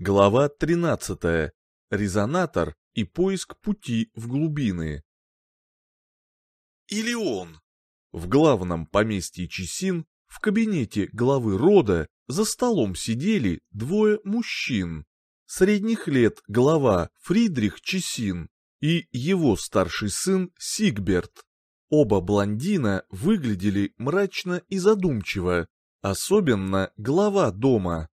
Глава 13. Резонатор и поиск пути в глубины. Илион. В главном поместье Чесин, в кабинете главы рода, за столом сидели двое мужчин. Средних лет глава Фридрих Чесин и его старший сын Сигберт. Оба блондина выглядели мрачно и задумчиво, особенно глава дома.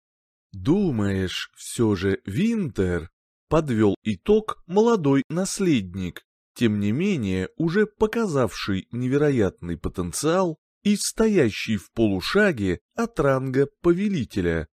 «Думаешь, все же Винтер?» — подвел итог молодой наследник, тем не менее уже показавший невероятный потенциал и стоящий в полушаге от ранга повелителя.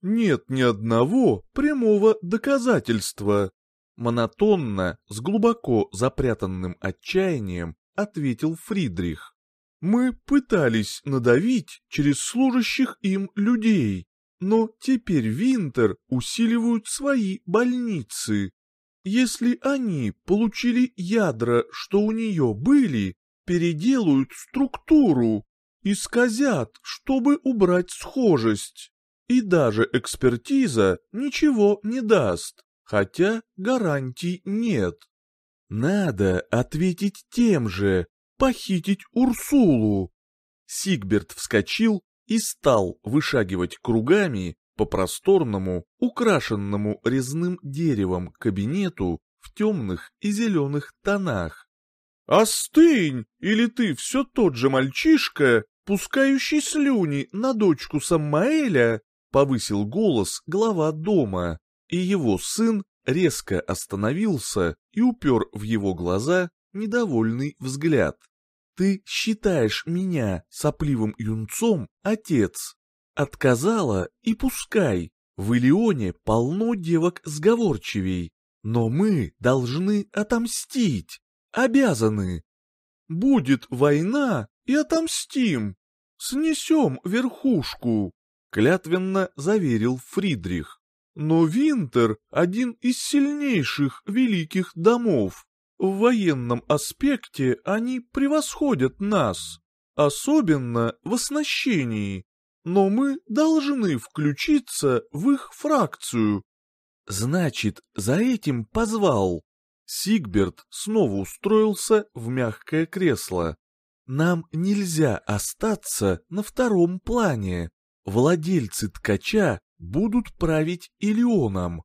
«Нет ни одного прямого доказательства», — монотонно, с глубоко запрятанным отчаянием ответил Фридрих. «Мы пытались надавить через служащих им людей, но теперь Винтер усиливают свои больницы. Если они получили ядра, что у нее были, переделают структуру, исказят, чтобы убрать схожесть. И даже экспертиза ничего не даст, хотя гарантий нет. Надо ответить тем же, похитить Урсулу. Сигберт вскочил и стал вышагивать кругами по просторному, украшенному резным деревом кабинету в темных и зеленых тонах. «Остынь, или ты все тот же мальчишка, пускающий слюни на дочку Самаэля?» — повысил голос глава дома, и его сын резко остановился и упер в его глаза недовольный взгляд. Ты считаешь меня сопливым юнцом, отец? Отказала и пускай. В Илионе полно девок сговорчивей. Но мы должны отомстить. Обязаны. Будет война и отомстим. Снесем верхушку, клятвенно заверил Фридрих. Но Винтер один из сильнейших великих домов. В военном аспекте они превосходят нас, особенно в оснащении, но мы должны включиться в их фракцию. Значит, за этим позвал. Сигберт снова устроился в мягкое кресло. Нам нельзя остаться на втором плане. Владельцы ткача будут править Илионом.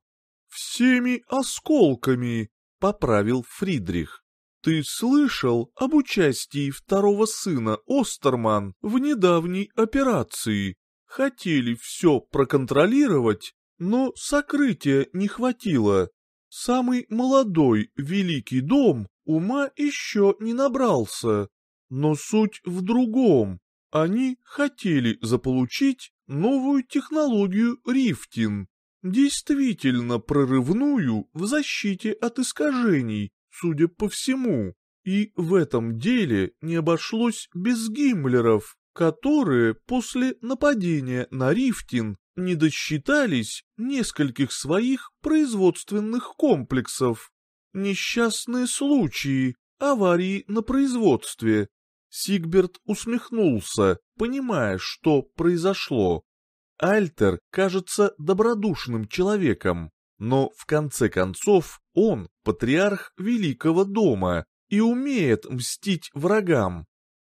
Всеми осколками, поправил Фридрих. Ты слышал об участии второго сына Остерман в недавней операции? Хотели все проконтролировать, но сокрытия не хватило. Самый молодой великий дом ума еще не набрался. Но суть в другом. Они хотели заполучить новую технологию рифтин действительно прорывную в защите от искажений, судя по всему. И в этом деле не обошлось без гиммлеров, которые после нападения на Рифтин не досчитались нескольких своих производственных комплексов. Несчастные случаи, аварии на производстве. Сигберт усмехнулся, понимая, что произошло. Альтер кажется добродушным человеком, но в конце концов он патриарх великого дома и умеет мстить врагам.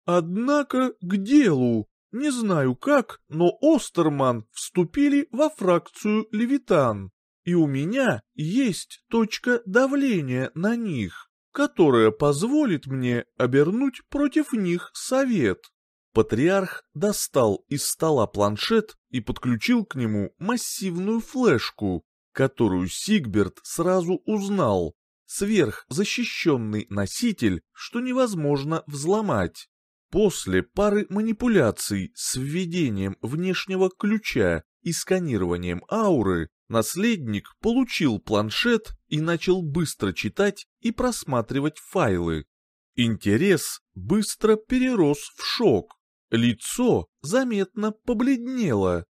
Однако к делу. Не знаю как, но Остерман вступили во фракцию Левитан, и у меня есть точка давления на них, которая позволит мне обернуть против них совет. Патриарх достал из стола планшет и подключил к нему массивную флешку, которую Сигберт сразу узнал. Сверхзащищенный носитель, что невозможно взломать. После пары манипуляций с введением внешнего ключа и сканированием ауры, наследник получил планшет и начал быстро читать и просматривать файлы. Интерес быстро перерос в шок. Лицо заметно побледнело.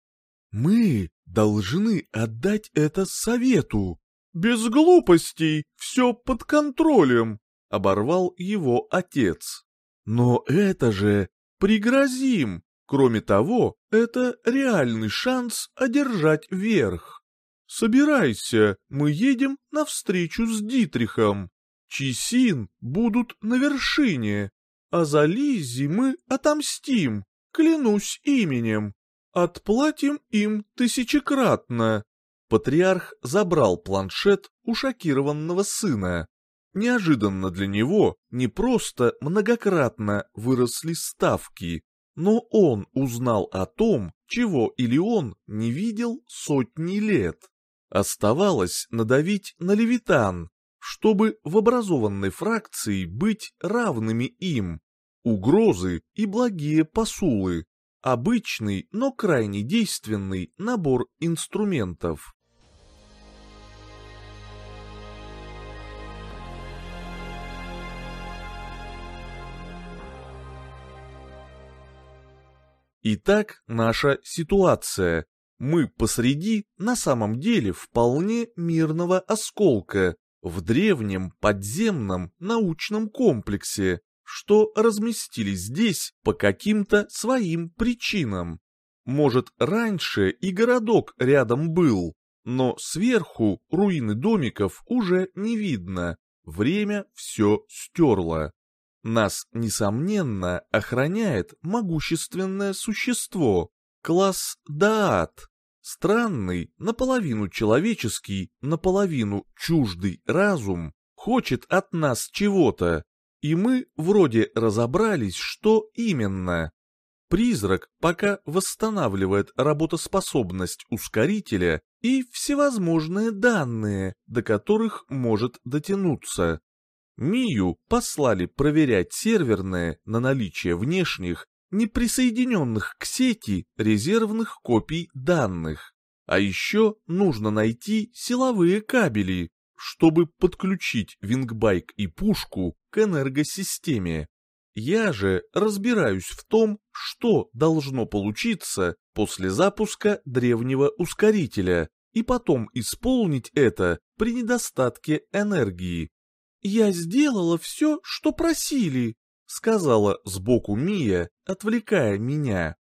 «Мы должны отдать это совету!» «Без глупостей, все под контролем!» — оборвал его отец. «Но это же пригрозим! Кроме того, это реальный шанс одержать верх!» собирайся, мы едем на встречу с Дитрихом. Чисин будут на вершине, а за Лиззи мы отомстим, клянусь именем. Отплатим им тысячекратно. Патриарх забрал планшет у шокированного сына. Неожиданно для него не просто многократно выросли ставки, но он узнал о том, чего или он не видел сотни лет. Оставалось надавить на левитан, чтобы в образованной фракции быть равными им. Угрозы и благие посулы. Обычный, но крайне действенный набор инструментов. Итак, наша ситуация. Мы посреди, на самом деле, вполне мирного осколка, в древнем подземном научном комплексе, что разместились здесь по каким-то своим причинам. Может, раньше и городок рядом был, но сверху руины домиков уже не видно, время все стерло. Нас, несомненно, охраняет могущественное существо, класс Даат, странный, наполовину человеческий, наполовину чуждый разум, хочет от нас чего-то, и мы вроде разобрались, что именно. Призрак пока восстанавливает работоспособность ускорителя и всевозможные данные, до которых может дотянуться. Мию послали проверять серверные на наличие внешних, не присоединенных к сети резервных копий данных. А еще нужно найти силовые кабели, чтобы подключить вингбайк и пушку к энергосистеме. Я же разбираюсь в том, что должно получиться после запуска древнего ускорителя, и потом исполнить это при недостатке энергии. «Я сделала все, что просили», — сказала сбоку Мия, отвлекая меня.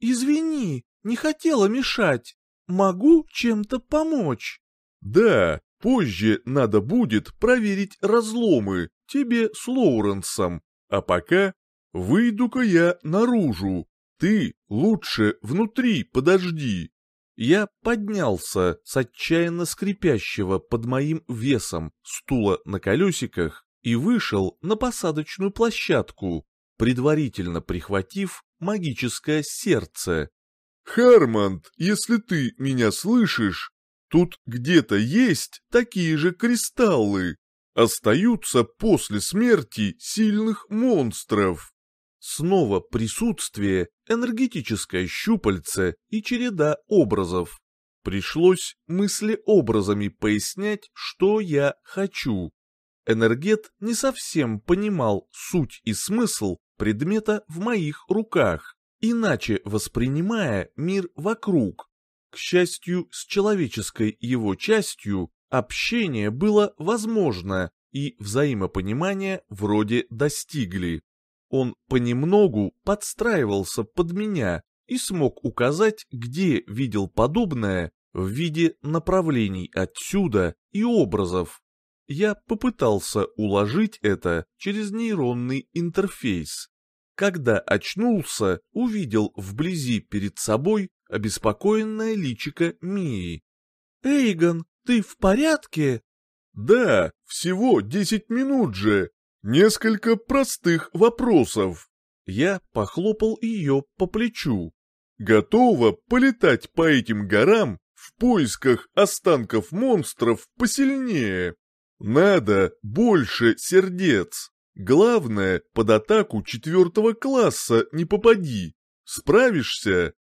«Извини, не хотела мешать. Могу чем-то помочь?» «Да, позже надо будет проверить разломы тебе с Лоуренсом, а пока выйду-ка я наружу. Ты лучше внутри подожди». Я поднялся с отчаянно скрипящего под моим весом стула на колесиках и вышел на посадочную площадку, предварительно прихватив магическое сердце. «Хармонд, если ты меня слышишь, тут где-то есть такие же кристаллы. Остаются после смерти сильных монстров». Снова присутствие, энергетическое щупальце и череда образов. Пришлось мыслеобразами пояснять, что я хочу. Энергет не совсем понимал суть и смысл предмета в моих руках, иначе воспринимая мир вокруг. К счастью, с человеческой его частью общение было возможно, и взаимопонимание вроде достигли. Он понемногу подстраивался под меня и смог указать, где видел подобное в виде направлений отсюда и образов. Я попытался уложить это через нейронный интерфейс. Когда очнулся, увидел вблизи перед собой обеспокоенное личико Мии. «Эйгон, ты в порядке?» «Да, всего десять минут же. Несколько простых вопросов. Я похлопал ее по плечу. Готова полетать по этим горам в поисках останков монстров посильнее. Надо больше сердец. Главное, под атаку четвертого класса не попади. Справишься?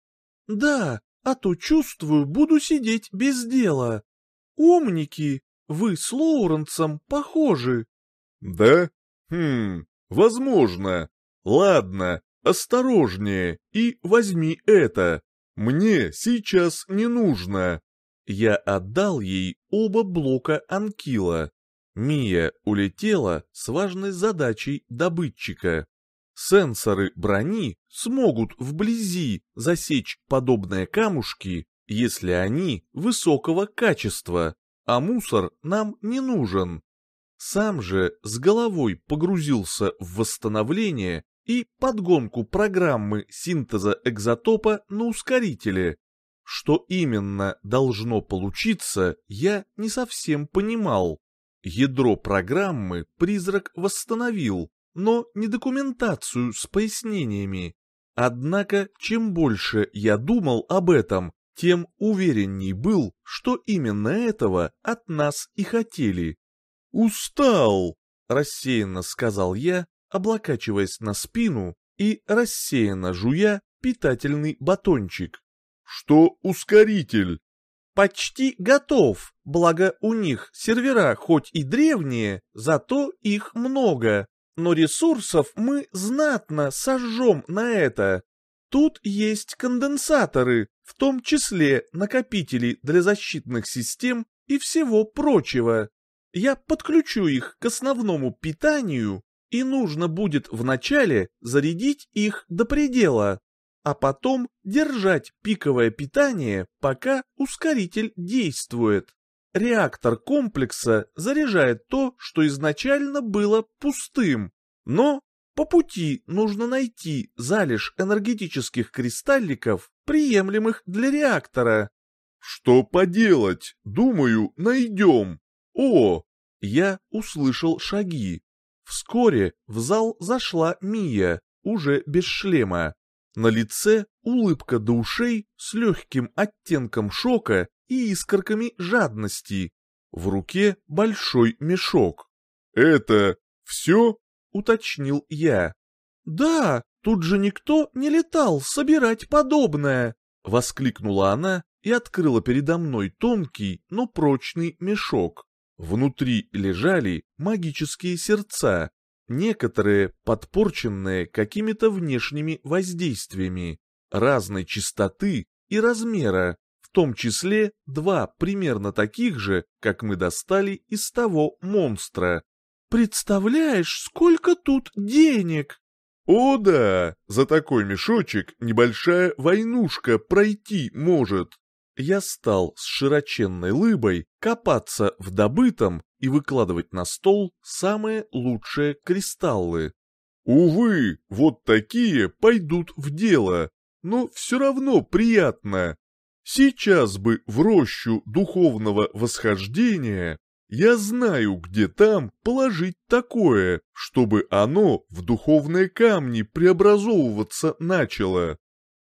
Да, а то чувствую, буду сидеть без дела. Умники, вы с Лоуренсом похожи. Да? Хм, возможно. Ладно, осторожнее и возьми это. Мне сейчас не нужно. Я отдал ей оба блока анкила. Мия улетела с важной задачей добытчика. Сенсоры брони смогут вблизи засечь подобные камушки если они высокого качества, а мусор нам не нужен. Сам же с головой погрузился в восстановление и подгонку программы синтеза экзотопа на ускорителе. Что именно должно получиться, я не совсем понимал. Ядро программы призрак восстановил, но не документацию с пояснениями. Однако, чем больше я думал об этом, тем уверенней был, что именно этого от нас и хотели. «Устал!» — рассеянно сказал я, облокачиваясь на спину и рассеянно жуя питательный батончик. «Что ускоритель?» «Почти готов, благо у них сервера хоть и древние, зато их много, но ресурсов мы знатно сожжем на это. Тут есть конденсаторы, в том числе накопители для защитных систем и всего прочего. Я подключу их к основному питанию, и нужно будет вначале зарядить их до предела, а потом держать пиковое питание, пока ускоритель действует. Реактор комплекса заряжает то, что изначально было пустым, но по пути нужно найти залежь энергетических кристалликов, приемлемых для реактора. Что поделать? Думаю, найдем. О! Я услышал шаги. Вскоре в зал зашла Мия, уже без шлема. На лице улыбка до ушей с легким оттенком шока и искорками жадности. В руке большой мешок. «Это все?» — уточнил я. «Да, тут же никто не летал собирать подобное!» — воскликнула она и открыла передо мной тонкий, но прочный мешок. Внутри лежали магические сердца, некоторые подпорченные какими-то внешними воздействиями, разной чистоты и размера, в том числе два примерно таких же, как мы достали из того монстра. «Представляешь, сколько тут денег!» «О да, за такой мешочек небольшая войнушка пройти может!» Я стал с широченной лыбой копаться в добытом и выкладывать на стол самые лучшие кристаллы. Увы, вот такие пойдут в дело, но все равно приятно. Сейчас бы в рощу духовного восхождения я знаю, где там положить такое, чтобы оно в духовные камни преобразовываться начало.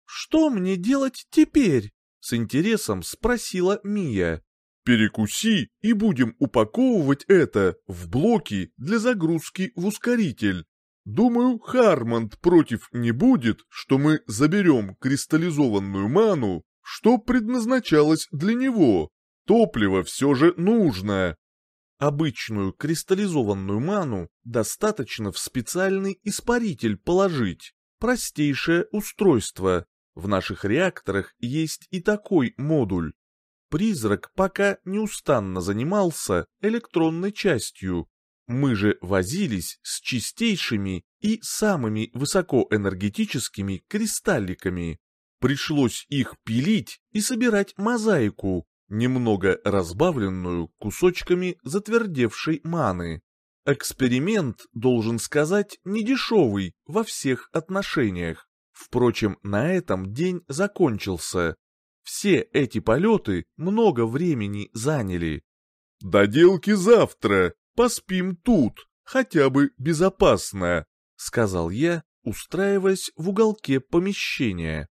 «Что мне делать теперь?» — с интересом спросила Мия. «Перекуси и будем упаковывать это в блоки для загрузки в ускоритель. Думаю, Хармонд против не будет, что мы заберем кристаллизованную ману, что предназначалось для него. Топливо все же нужно, Обычную кристаллизованную ману достаточно в специальный испаритель положить. Простейшее устройство. В наших реакторах есть и такой модуль. Призрак пока неустанно занимался электронной частью. Мы же возились с чистейшими и самыми высокоэнергетическими кристалликами. Пришлось их пилить и собирать мозаику, немного разбавленную кусочками затвердевшей маны. Эксперимент, должен сказать, недешевый во всех отношениях. Впрочем, на этом день закончился. Все эти полеты много времени заняли. «Доделки завтра, поспим тут, хотя бы безопасно», — сказал я, устраиваясь в уголке помещения.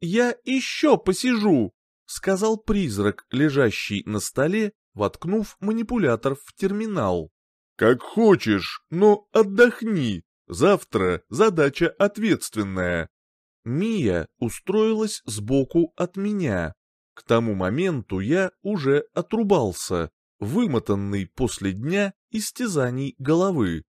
«Я еще посижу», сказал призрак, лежащий на столе, воткнув манипулятор в терминал. «Как хочешь, но отдохни. Завтра задача ответственная». Мия устроилась сбоку от меня. К тому моменту я уже отрубался, вымотанный после дня истязаний головы.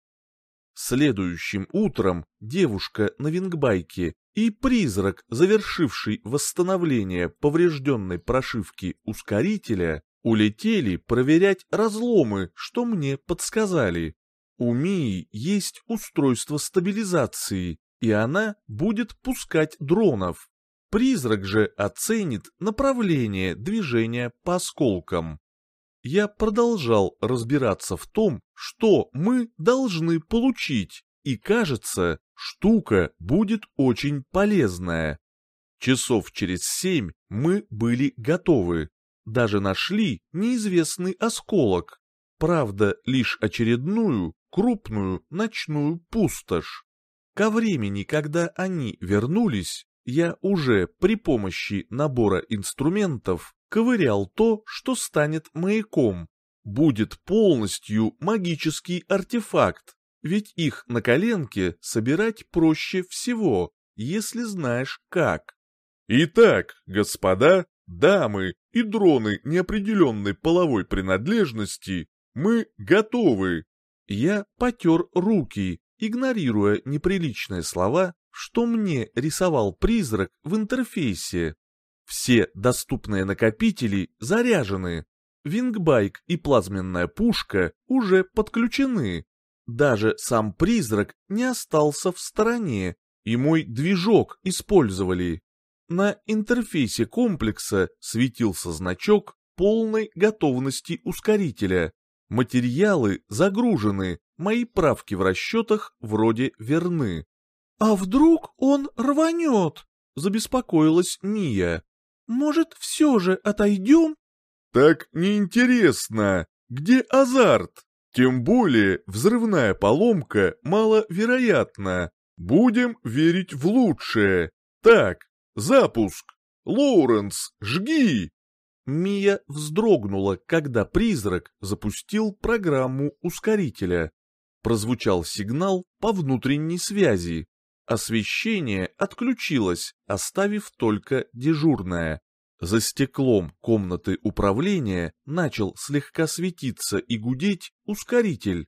Следующим утром девушка на вингбайке и призрак, завершивший восстановление поврежденной прошивки ускорителя, улетели проверять разломы, что мне подсказали. У Мии есть устройство стабилизации, и она будет пускать дронов. Призрак же оценит направление движения по осколкам. Я продолжал разбираться в том, что мы должны получить, и кажется, штука будет очень полезная. Часов через семь мы были готовы. Даже нашли неизвестный осколок. Правда, лишь очередную, крупную ночную пустошь. Ко времени, когда они вернулись, я уже при помощи набора инструментов ковырял то, что станет маяком. Будет полностью магический артефакт, ведь их на коленке собирать проще всего, если знаешь как. Итак, господа, дамы и дроны неопределенной половой принадлежности, мы готовы. Я потер руки, игнорируя неприличные слова, что мне рисовал призрак в интерфейсе. Все доступные накопители заряжены. Вингбайк и плазменная пушка уже подключены. Даже сам призрак не остался в стороне, и мой движок использовали. На интерфейсе комплекса светился значок полной готовности ускорителя. Материалы загружены, мои правки в расчетах вроде верны. «А вдруг он рванет?» — забеспокоилась Мия. «Может, все же отойдем?» «Так неинтересно. Где азарт? Тем более взрывная поломка маловероятна. Будем верить в лучшее. Так, запуск. Лоуренс, жги!» Мия вздрогнула, когда призрак запустил программу ускорителя. Прозвучал сигнал по внутренней связи. Освещение отключилось, оставив только дежурное. За стеклом комнаты управления начал слегка светиться и гудеть ускоритель.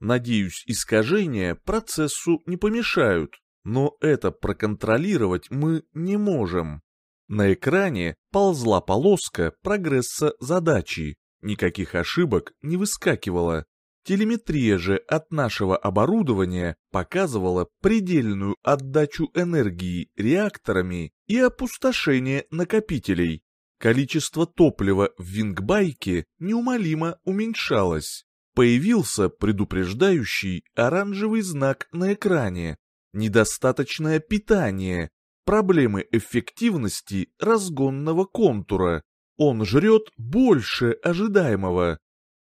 Надеюсь, искажения процессу не помешают, но это проконтролировать мы не можем. На экране ползла полоска прогресса задачи, никаких ошибок не выскакивало. Телеметрия же от нашего оборудования показывала предельную отдачу энергии реакторами и опустошение накопителей. Количество топлива в вингбайке неумолимо уменьшалось. Появился предупреждающий оранжевый знак на экране. Недостаточное питание, проблемы эффективности разгонного контура. Он жрет больше ожидаемого.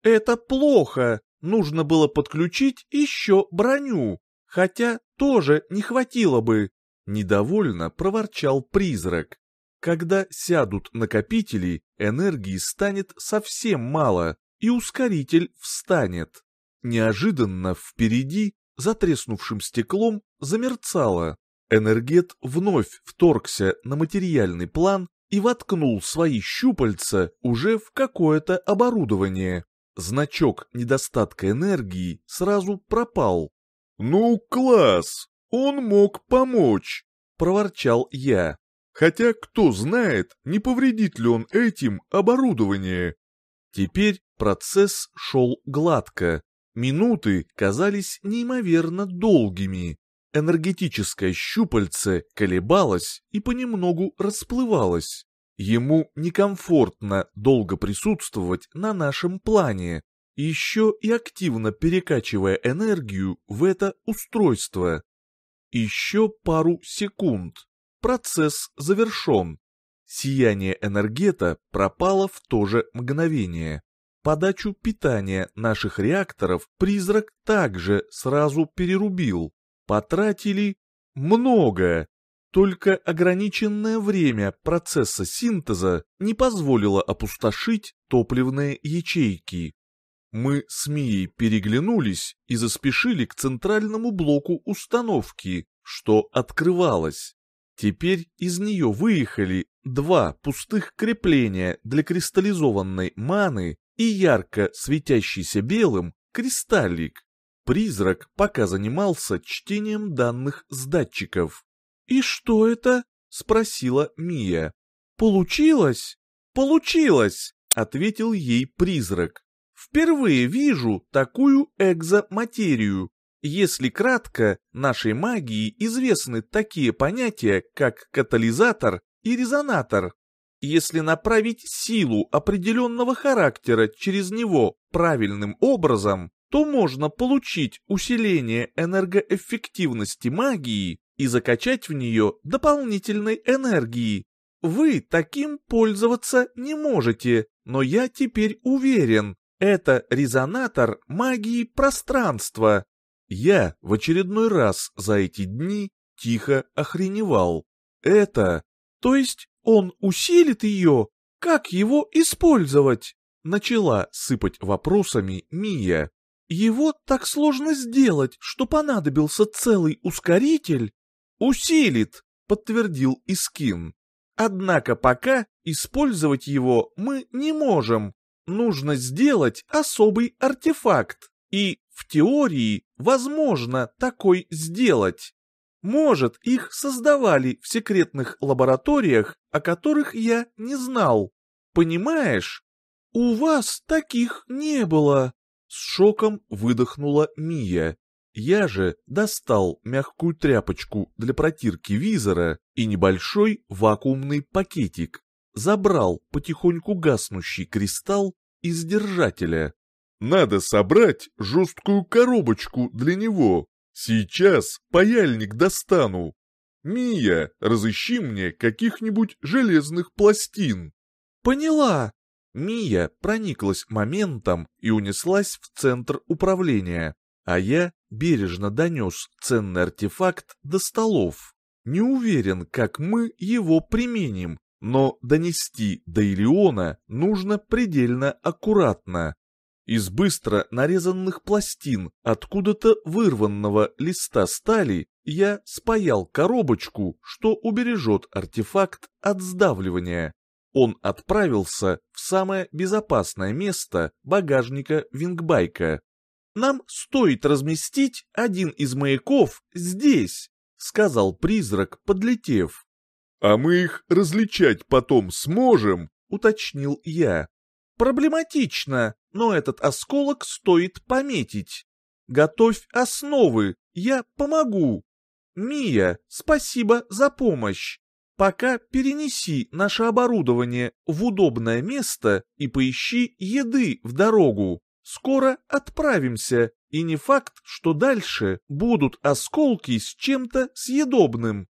Это плохо, нужно было подключить еще броню, хотя тоже не хватило бы. Недовольно проворчал призрак. Когда сядут накопители, энергии станет совсем мало, и ускоритель встанет. Неожиданно впереди, за треснувшим стеклом, замерцало. Энергет вновь вторгся на материальный план и воткнул свои щупальца уже в какое-то оборудование. Значок недостатка энергии сразу пропал. «Ну, класс! Он мог помочь!» — проворчал я. «Хотя кто знает, не повредит ли он этим оборудование?» Теперь процесс шел гладко. Минуты казались неимоверно долгими. Энергетическое щупальце колебалось и понемногу расплывалось. Ему некомфортно долго присутствовать на нашем плане, еще и активно перекачивая энергию в это устройство. Еще пару секунд. Процесс завершен. Сияние энергета пропало в то же мгновение. Подачу питания наших реакторов призрак также сразу перерубил потратили много, только ограниченное время процесса синтеза не позволило опустошить топливные ячейки. Мы с Мией переглянулись и заспешили к центральному блоку установки, что открывалось. Теперь из нее выехали два пустых крепления для кристаллизованной маны и ярко светящийся белым кристаллик. Призрак пока занимался чтением данных с датчиков. «И что это?» — спросила Мия. «Получилось?» «Получилось!» — ответил ей призрак. «Впервые вижу такую экзоматерию. Если кратко, нашей магии известны такие понятия, как катализатор и резонатор. Если направить силу определенного характера через него правильным образом, то можно получить усиление энергоэффективности магии и закачать в нее дополнительной энергии. Вы таким пользоваться не можете, но я теперь уверен, это резонатор магии пространства. Я в очередной раз за эти дни тихо охреневал. Это, то есть он усилит ее? Как его использовать? Начала сыпать вопросами Мия. Его так сложно сделать, что понадобился целый ускоритель. Усилит, подтвердил Искин. Однако пока использовать его мы не можем. Нужно сделать особый артефакт. И в теории возможно такой сделать. Может, их создавали в секретных лабораториях, о которых я не знал. Понимаешь? У вас таких не было. С шоком выдохнула Мия. Я же достал мягкую тряпочку для протирки визора и небольшой вакуумный пакетик. Забрал потихоньку гаснущий кристалл из держателя. Надо собрать жесткую коробочку для него. Сейчас паяльник достану. Мия, разыщи мне каких-нибудь железных пластин. Поняла. Мия прониклась моментом и унеслась в центр управления, а я бережно донес ценный артефакт до столов. Не уверен, как мы его применим, но донести до Илиона нужно предельно аккуратно. Из быстро нарезанных пластин откуда-то вырванного листа стали я спаял коробочку, что убережет артефакт от сдавливания он отправился в самое безопасное место багажника вингбайка. «Нам стоит разместить один из маяков здесь», — сказал призрак, подлетев. «А мы их различать потом сможем?» — уточнил я. «Проблематично, но этот осколок стоит пометить. Готовь основы, я помогу. Мия, спасибо за помощь. Пока перенеси наше оборудование в удобное место и поищи еды в дорогу. Скоро отправимся, и не факт, что дальше будут осколки с чем-то съедобным.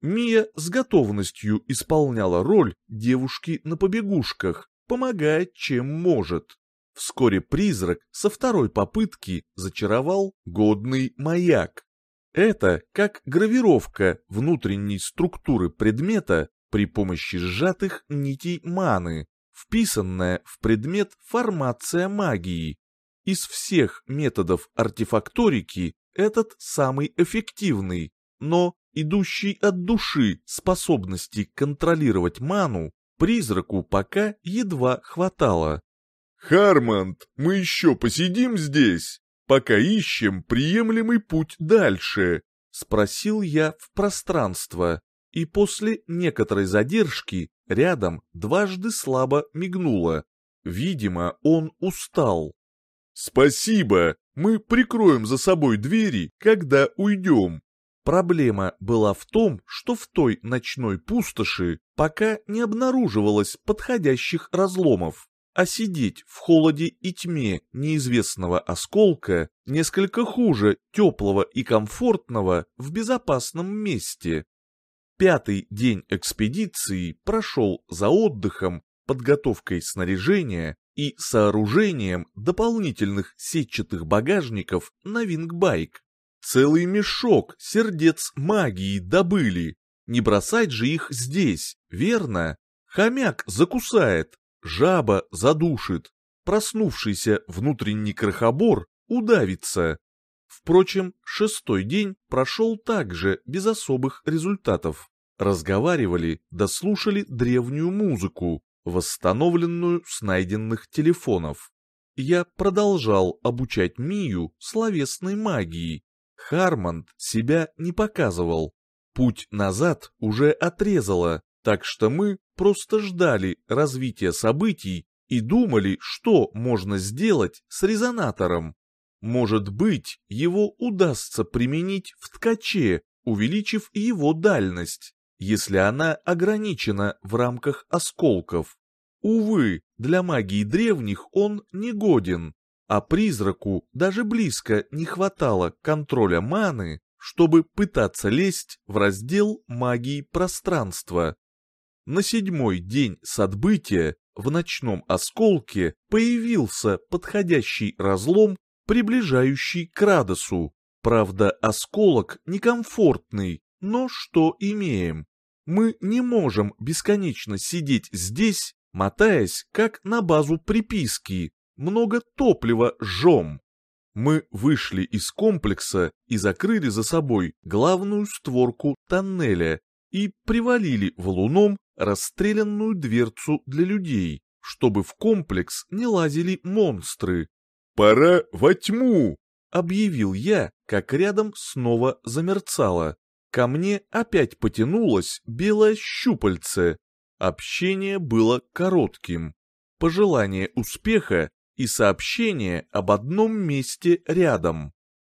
Мия с готовностью исполняла роль девушки на побегушках, помогая чем может. Вскоре призрак со второй попытки зачаровал годный маяк. Это как гравировка внутренней структуры предмета при помощи сжатых нитей маны, вписанная в предмет формация магии. Из всех методов артефакторики этот самый эффективный, но идущий от души способности контролировать ману призраку пока едва хватало. «Хармонд, мы еще посидим здесь?» пока ищем приемлемый путь дальше?» — спросил я в пространство, и после некоторой задержки рядом дважды слабо мигнуло. Видимо, он устал. «Спасибо, мы прикроем за собой двери, когда уйдем». Проблема была в том, что в той ночной пустоши пока не обнаруживалось подходящих разломов а сидеть в холоде и тьме неизвестного осколка несколько хуже теплого и комфортного в безопасном месте. Пятый день экспедиции прошел за отдыхом, подготовкой снаряжения и сооружением дополнительных сетчатых багажников на вингбайк. Целый мешок сердец магии добыли. Не бросать же их здесь, верно? Хомяк закусает, жаба задушит, проснувшийся внутренний крохобор удавится. Впрочем, шестой день прошел также без особых результатов. Разговаривали, дослушали древнюю музыку, восстановленную с найденных телефонов. Я продолжал обучать Мию словесной магии. Хармонд себя не показывал. Путь назад уже отрезало, так что мы просто ждали развития событий и думали, что можно сделать с резонатором. Может быть, его удастся применить в ткаче, увеличив его дальность. если она ограничена в рамках осколков. Увы, для магии древних он не годен, а призраку даже близко не хватало контроля маны, чтобы пытаться лезть в раздел магии пространства. На седьмой день с отбытия в ночном осколке появился подходящий разлом, приближающий к Радосу. Правда, осколок некомфортный, но что имеем? Мы не можем бесконечно сидеть здесь, мотаясь, как на базу приписки, много топлива жжем. Мы вышли из комплекса и закрыли за собой главную створку тоннеля и привалили валуном расстрелянную дверцу для людей, чтобы в комплекс не лазили монстры. «Пора во тьму!» — объявил я, как рядом снова замерцало. Ко мне опять потянулось белое щупальце. Общение было коротким. Пожелание успеха и сообщение об одном месте рядом.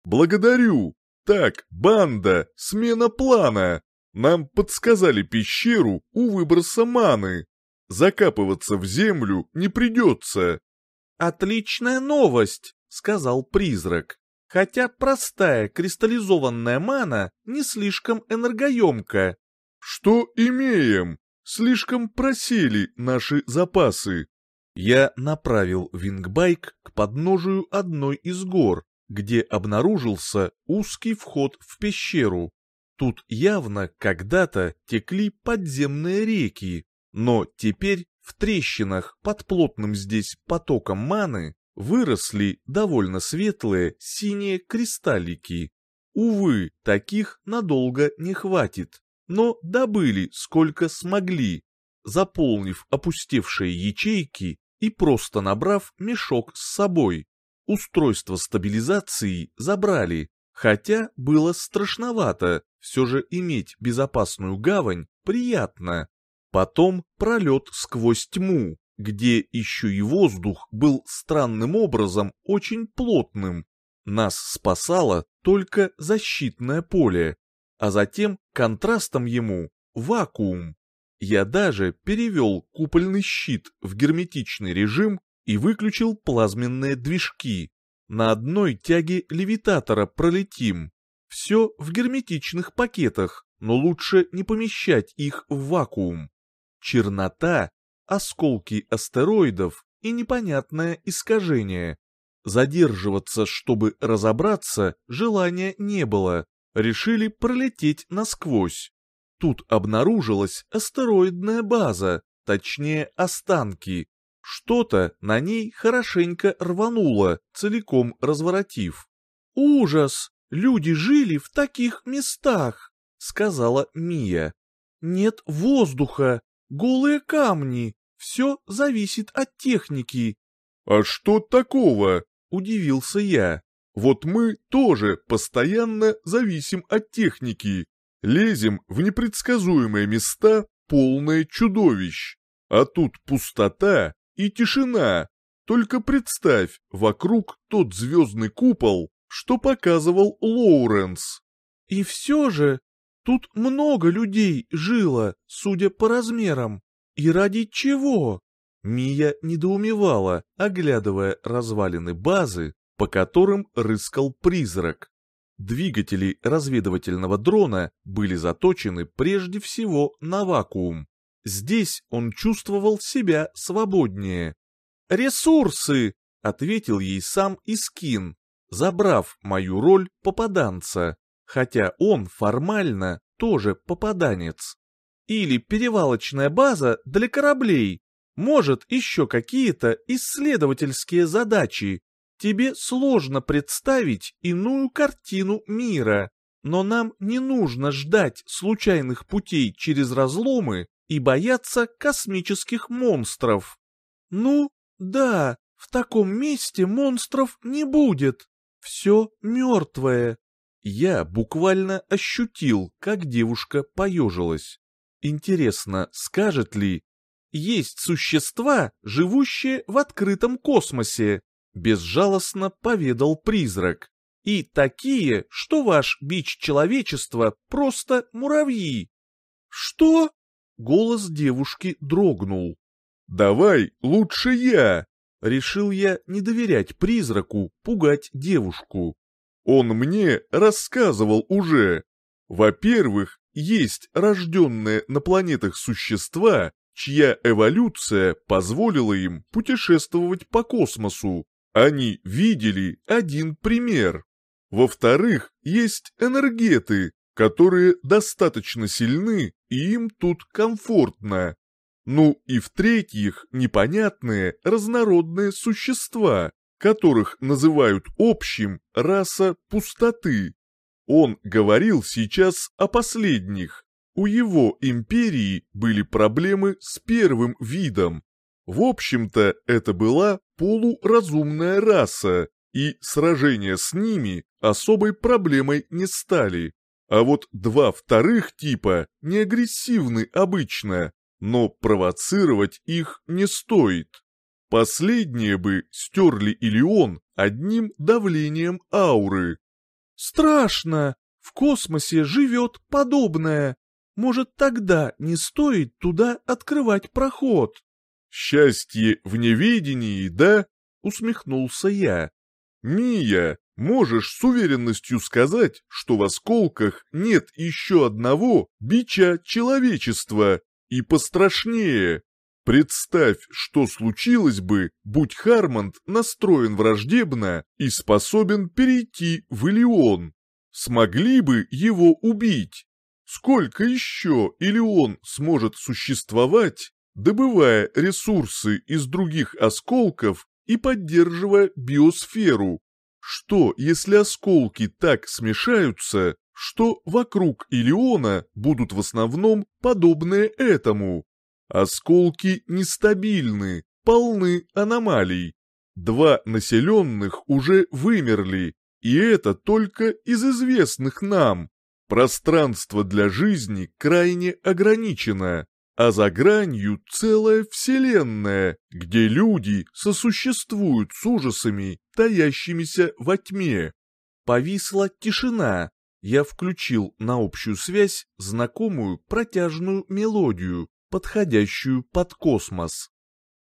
«Благодарю! Так, банда, смена плана! Нам подсказали пещеру у выброса маны. Закапываться в землю не придется». «Отличная новость!» — сказал призрак. Хотя простая кристаллизованная мана не слишком энергоемка. «Что имеем? Слишком просели наши запасы». Я направил вингбайк к подножию одной из гор, где обнаружился узкий вход в пещеру. Тут явно когда-то текли подземные реки, но теперь в трещинах под плотным здесь потоком маны выросли довольно светлые синие кристаллики. Увы, таких надолго не хватит, но добыли сколько смогли, заполнив опустевшие ячейки и просто набрав мешок с собой. Устройство стабилизации забрали, хотя было страшновато, все же иметь безопасную гавань приятно. Потом пролет сквозь тьму, где еще и воздух был странным образом очень плотным. Нас спасало только защитное поле, а затем контрастом ему вакуум. Я даже перевел купольный щит в герметичный режим и выключил плазменные движки. На одной тяге левитатора пролетим. Все в герметичных пакетах, но лучше не помещать их в вакуум. Чернота осколки астероидов и непонятное искажение. Задерживаться, чтобы разобраться, желания не было. Решили пролететь насквозь. Тут обнаружилась астероидная база, точнее останки. Что-то на ней хорошенько рвануло, целиком разворотив. «Ужас! Люди жили в таких местах!» — сказала Мия. «Нет воздуха, голые камни, все зависит от техники. А что такого? Удивился я. Вот мы тоже постоянно зависим от техники. Лезем в непредсказуемые места, полные чудовищ. А тут пустота и тишина. Только представь, вокруг тот звездный купол, что показывал Лоуренс. И все же, тут много людей жило, судя по размерам. И ради чего? Мия недоумевала, оглядывая развалины базы, по которым рыскал призрак. Двигатели разведывательного дрона были заточены прежде всего на вакуум. Здесь он чувствовал себя свободнее. «Ресурсы!» — ответил ей сам Искин, забрав мою роль попаданца, хотя он формально тоже попаданец. Или перевалочная база для кораблей. Может, еще какие-то исследовательские задачи. Тебе сложно представить иную картину мира. Но нам не нужно ждать случайных путей через разломы и бояться космических монстров. Ну, да, в таком месте монстров не будет. Все мертвое. Я буквально ощутил, как девушка поежилась. Интересно, скажет ли, есть существа, живущие в открытом космосе, безжалостно поведал призрак. И такие, что ваш бич человечества просто муравьи. «Что?» Голос девушки дрогнул. «Давай лучше я!» Решил я не доверять призраку, пугать девушку. Он мне рассказывал уже. Во-первых, есть рожденные на планетах существа, чья эволюция позволила им путешествовать по космосу. Они видели один пример. Во-вторых, есть энергеты, которые достаточно сильны, и им тут комфортно. Ну и в-третьих, непонятные разнородные существа, которых называют общим раса пустоты. Он говорил сейчас о последних. У его империи были проблемы с первым видом. В общем-то, это была полуразумная раса, и сражения с ними особой проблемой не стали. А вот два вторых типа не агрессивны обычно, но провоцировать их не стоит. Последние бы стерли Илион одним давлением ауры. «Страшно! В космосе живет подобное. Может, тогда не стоит туда открывать проход?» «Счастье в неведении, да?» — усмехнулся я. «Мия, можешь с уверенностью сказать, что в осколках нет еще одного бича человечества, и пострашнее. Представь, что случилось бы, будь Хармонд настроен враждебно и способен перейти в Илион. Смогли бы его убить? Сколько еще Илион сможет существовать, добывая ресурсы из других осколков и поддерживая биосферу? Что, если осколки так смешаются, что вокруг Илиона будут в основном подобные этому? Осколки нестабильны, полны аномалий. Два населенных уже вымерли, и это только из известных нам. Пространство для жизни крайне ограничено, а за гранью целая вселенная, где люди сосуществуют с ужасами, таящимися во тьме. Повисла тишина. Я включил на общую связь знакомую протяжную мелодию, подходящую под космос.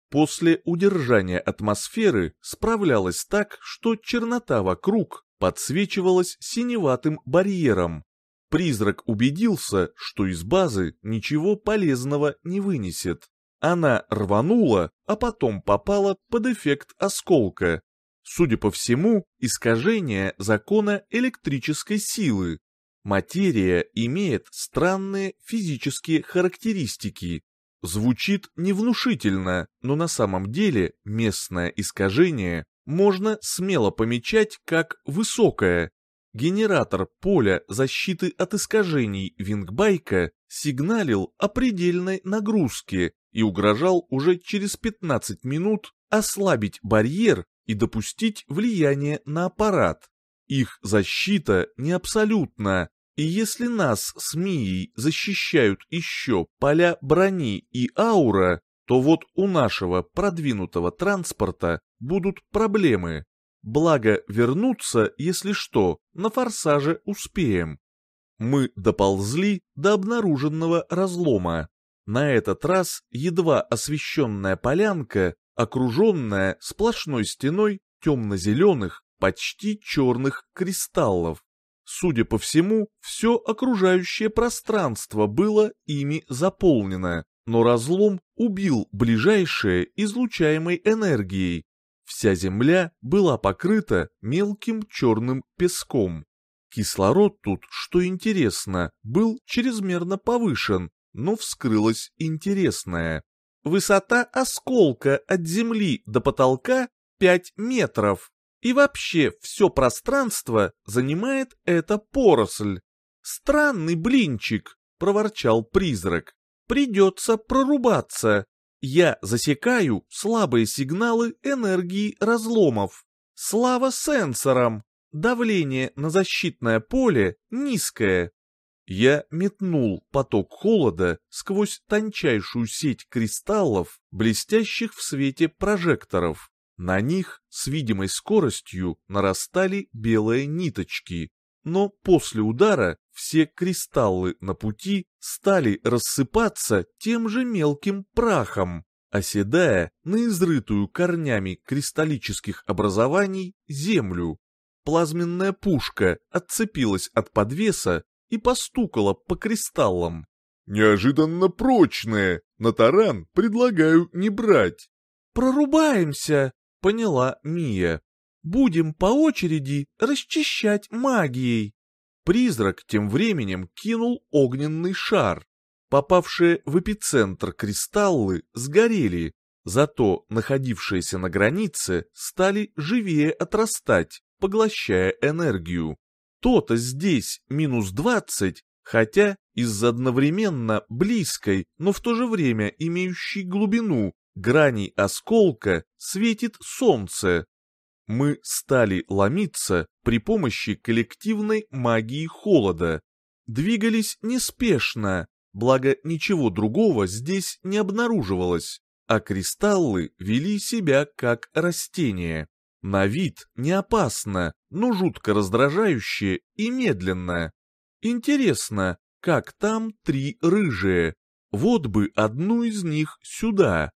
После удержания атмосферы справлялась так, что чернота вокруг подсвечивалась синеватым барьером. Призрак убедился, что из базы ничего полезного не вынесет. Она рванула, а потом попала под эффект осколка. Судя по всему, искажение закона электрической силы. Материя имеет странные физические характеристики. Звучит невнушительно, но на самом деле местное искажение можно смело помечать как высокое. Генератор поля защиты от искажений Вингбайка сигналил о предельной нагрузке и угрожал уже через 15 минут ослабить барьер и допустить влияние на аппарат. Их защита не абсолютна, и если нас с Мией защищают еще поля брони и аура, то вот у нашего продвинутого транспорта будут проблемы. Благо вернуться, если что, на форсаже успеем. Мы доползли до обнаруженного разлома. На этот раз едва освещенная полянка, окруженная сплошной стеной темно-зеленых, почти черных кристаллов. Судя по всему, все окружающее пространство было ими заполнено, но разлом убил ближайшее излучаемой энергией. Вся земля была покрыта мелким черным песком. Кислород тут, что интересно, был чрезмерно повышен, но вскрылось интересное. Высота осколка от земли до потолка 5 метров. И вообще все пространство занимает эта поросль. Странный блинчик, проворчал призрак. Придется прорубаться. Я засекаю слабые сигналы энергии разломов. Слава сенсорам. Давление на защитное поле низкое. Я метнул поток холода сквозь тончайшую сеть кристаллов, блестящих в свете прожекторов. На них с видимой скоростью нарастали белые ниточки, но после удара все кристаллы на пути стали рассыпаться тем же мелким прахом, оседая на изрытую корнями кристаллических образований землю. Плазменная пушка отцепилась от подвеса и постукала по кристаллам. «Неожиданно прочная, на таран предлагаю не брать». «Прорубаемся», — поняла Мия. «Будем по очереди расчищать магией». Призрак тем временем кинул огненный шар. Попавшие в эпицентр кристаллы сгорели, зато находившиеся на границе стали живее отрастать, поглощая энергию. То-то здесь минус 20, хотя из-за одновременно близкой, но в то же время имеющей глубину граней осколка светит солнце. Мы стали ломиться при помощи коллективной магии холода. Двигались неспешно, благо ничего другого здесь не обнаруживалось, а кристаллы вели себя как растения. На вид не опасно, но жутко раздражающе и медленно. Интересно, как там три рыжие? Вот бы одну из них сюда.